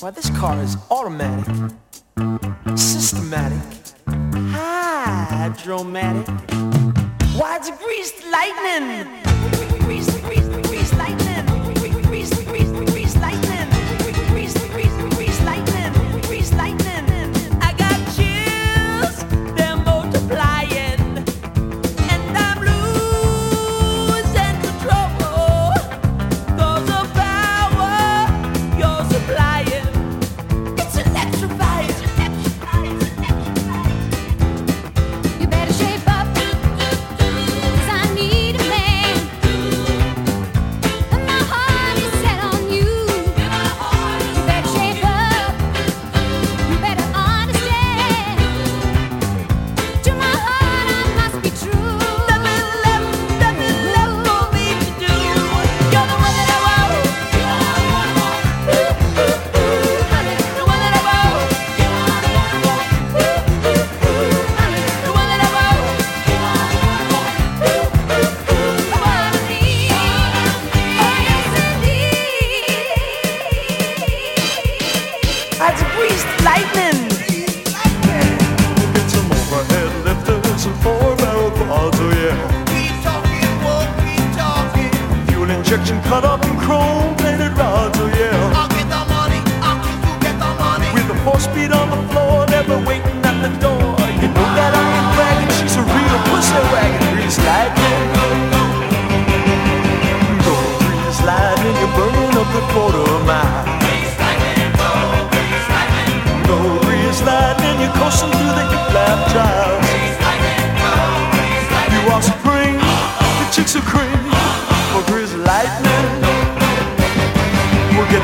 Why this car is automatic, systematic, hydromatic. Why, it's greased lightning.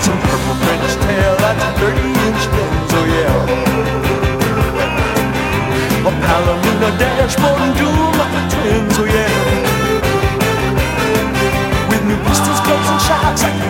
It's a purple French tail that's a 30 inch bends, oh yeah. A Palomino dashboard and doom like the twins, oh yeah. With new pistons, plugs, and shocks, I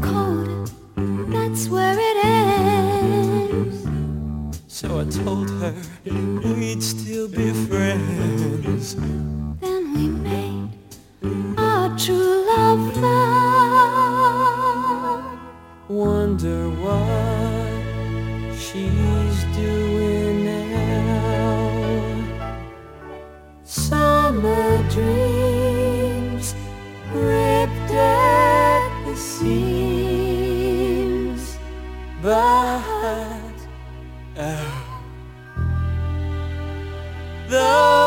cold, that's where it ends. So I told her we'd still be friends. Then we made our true love vow. Wonder what she's doing now. So but oh, the